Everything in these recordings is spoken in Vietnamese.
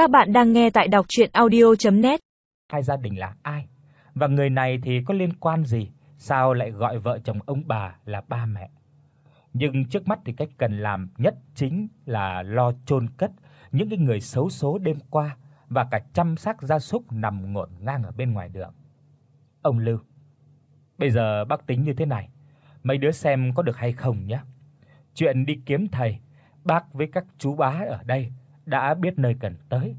Các bạn đang nghe tại đọc audio net Hai gia đình là ai? Và người này thì có liên quan gì? Sao lại gọi vợ chồng ông bà là ba mẹ? Nhưng trước mắt thì cách cần làm nhất chính là lo chôn cất những cái người xấu số đêm qua và cả chăm xác gia súc nằm ngổn ngang ở bên ngoài đường. Ông Lưu, bây giờ bác tính như thế này, mấy đứa xem có được hay không nhé. Chuyện đi kiếm thầy, bác với các chú bá ở đây đã biết nơi cần tới.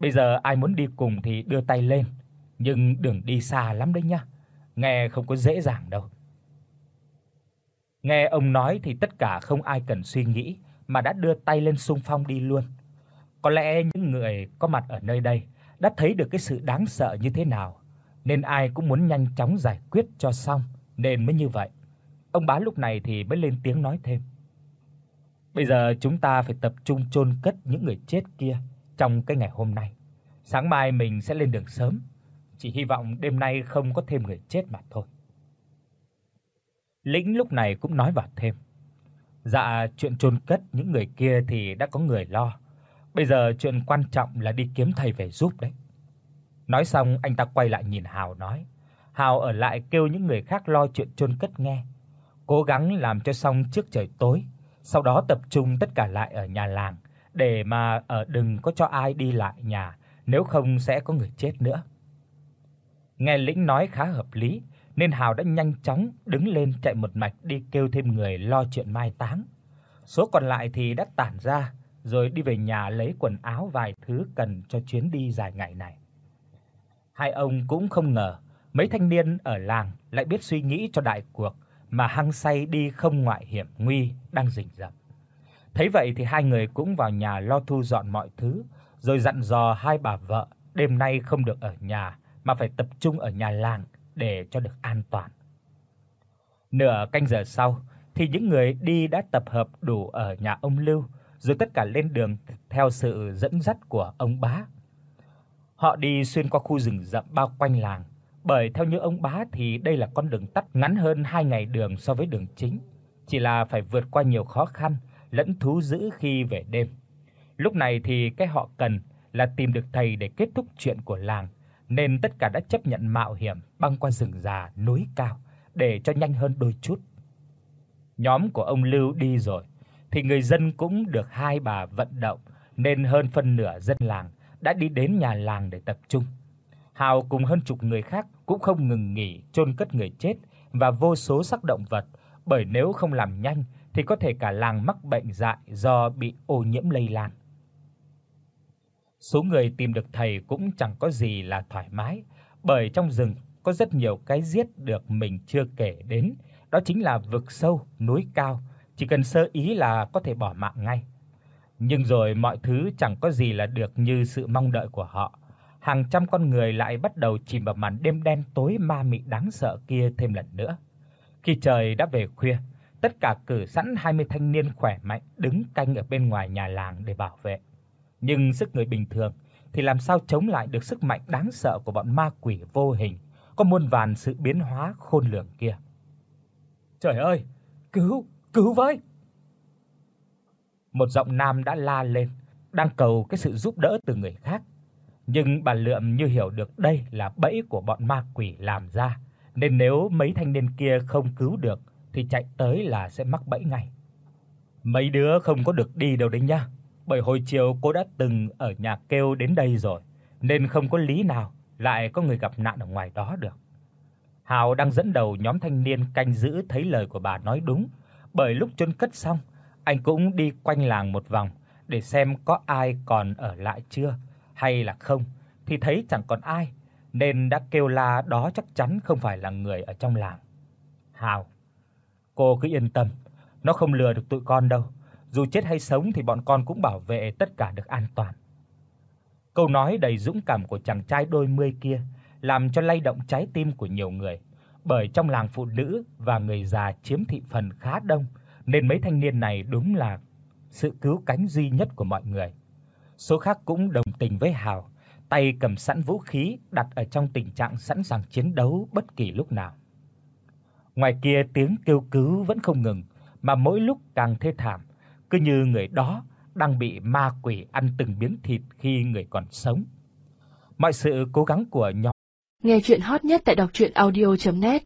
Bây giờ ai muốn đi cùng thì đưa tay lên, nhưng đường đi xa lắm đấy nhá. Nghe không có dễ dàng đâu. Nghe ông nói thì tất cả không ai cần suy nghĩ mà đã đưa tay lên xung phong đi luôn. Có lẽ những người có mặt ở nơi đây đã thấy được cái sự đáng sợ như thế nào, nên ai cũng muốn nhanh chóng giải quyết cho xong nên mới như vậy. Ông bá lúc này thì mới lên tiếng nói thêm. Bây giờ chúng ta phải tập trung chôn cất những người chết kia trong cái ngày hôm nay. Sáng mai mình sẽ lên đường sớm, chỉ hy vọng đêm nay không có thêm người chết mà thôi. Lĩnh lúc này cũng nói vào thêm. Dạ, chuyện chôn cất những người kia thì đã có người lo. Bây giờ chuyện quan trọng là đi kiếm thầy về giúp đấy. Nói xong anh ta quay lại nhìn Hào nói, Hào ở lại kêu những người khác lo chuyện chôn cất nghe, cố gắng làm cho xong trước trời tối, sau đó tập trung tất cả lại ở nhà làng để mà ở đừng có cho ai đi lại nhà, nếu không sẽ có người chết nữa. Nghe Lĩnh nói khá hợp lý, nên Hào đã nhanh chóng đứng lên chạy một mạch đi kêu thêm người lo chuyện mai táng. Số còn lại thì đã tản ra rồi đi về nhà lấy quần áo vài thứ cần cho chuyến đi dài ngày này. Hai ông cũng không ngờ mấy thanh niên ở làng lại biết suy nghĩ cho đại cuộc mà hăng say đi không ngoại hiểm nguy đang rình rập. Thấy vậy thì hai người cũng vào nhà lo thu dọn mọi thứ, rồi dặn dò hai bà vợ đêm nay không được ở nhà mà phải tập trung ở nhà làng để cho được an toàn. Nửa canh giờ sau thì những người đi đã tập hợp đủ ở nhà ông Lưu, rồi tất cả lên đường theo sự dẫn dắt của ông bá. Họ đi xuyên qua khu rừng rậm bao quanh làng, bởi theo như ông bá thì đây là con đường tắt ngắn hơn 2 ngày đường so với đường chính, chỉ là phải vượt qua nhiều khó khăn lẫn thú dữ khi về đêm. Lúc này thì cái họ cần là tìm được thầy để kết thúc chuyện của làng, nên tất cả đã chấp nhận mạo hiểm băng qua rừng già núi cao để cho nhanh hơn đôi chút. Nhóm của ông Lưu đi rồi thì người dân cũng được hai bà vận động nên hơn phân nửa dân làng đã đi đến nhà làng để tập trung. Hào cùng hơn chục người khác cũng không ngừng nghỉ chôn cất người chết và vô số xác động vật, bởi nếu không làm nhanh thì có thể cả làng mắc bệnh dại do bị ô nhiễm lây lan. Số người tìm được thầy cũng chẳng có gì là thoải mái, bởi trong rừng có rất nhiều cái giết được mình chưa kể đến, đó chính là vực sâu, núi cao, chỉ cần sơ ý là có thể bỏ mạng ngay. Nhưng rồi mọi thứ chẳng có gì là được như sự mong đợi của họ. Hàng trăm con người lại bắt đầu chìm vào màn đêm đen tối ma mị đáng sợ kia thêm lần nữa. Khi trời đã về khuya, tất cả cử sẵn 20 thanh niên khỏe mạnh đứng canh ở bên ngoài nhà làng để bảo vệ. Nhưng sức người bình thường thì làm sao chống lại được sức mạnh đáng sợ của bọn ma quỷ vô hình, có muôn vàn sự biến hóa khôn lường kia. Trời ơi, cứu, cứu với. Một giọng nam đã la lên, đang cầu cái sự giúp đỡ từ người khác. Nhưng bà Lượm như hiểu được đây là bẫy của bọn ma quỷ làm ra, nên nếu mấy thanh niên kia không cứu được thì chạy tới là sẽ mắc bẫy ngay. Mấy đứa không có được đi đâu đấy nhá, bởi hồi chiều cô đã từng ở nhà kêu đến đây rồi, nên không có lý nào lại có người gặp nạn ở ngoài đó được. Hào đang dẫn đầu nhóm thanh niên canh giữ thấy lời của bà nói đúng, bởi lúc chôn cất xong, anh cũng đi quanh làng một vòng để xem có ai còn ở lại chưa hay là không, thì thấy chẳng còn ai, nên đã kêu la đó chắc chắn không phải là người ở trong làng. Hào, cô cứ yên tâm, nó không lừa được tụi con đâu, dù chết hay sống thì bọn con cũng bảo vệ tất cả được an toàn. Câu nói đầy dũng cảm của chàng trai đôi mươi kia làm cho lay động trái tim của nhiều người, bởi trong làng phụ nữ và người già chiếm thị phần khá đông, nên mấy thanh niên này đúng là sự cứu cánh duy nhất của mọi người. Số khác cũng đồng tình với Hào, tay cầm sẵn vũ khí đặt ở trong tình trạng sẵn sàng chiến đấu bất kỳ lúc nào. Ngoài kia tiếng kêu cứu vẫn không ngừng, mà mỗi lúc càng thê thảm, cứ như người đó đang bị ma quỷ ăn từng miếng thịt khi người còn sống. Mọi sự cố gắng của nhóm Nghe truyện hot nhất tại doctruyenaudio.net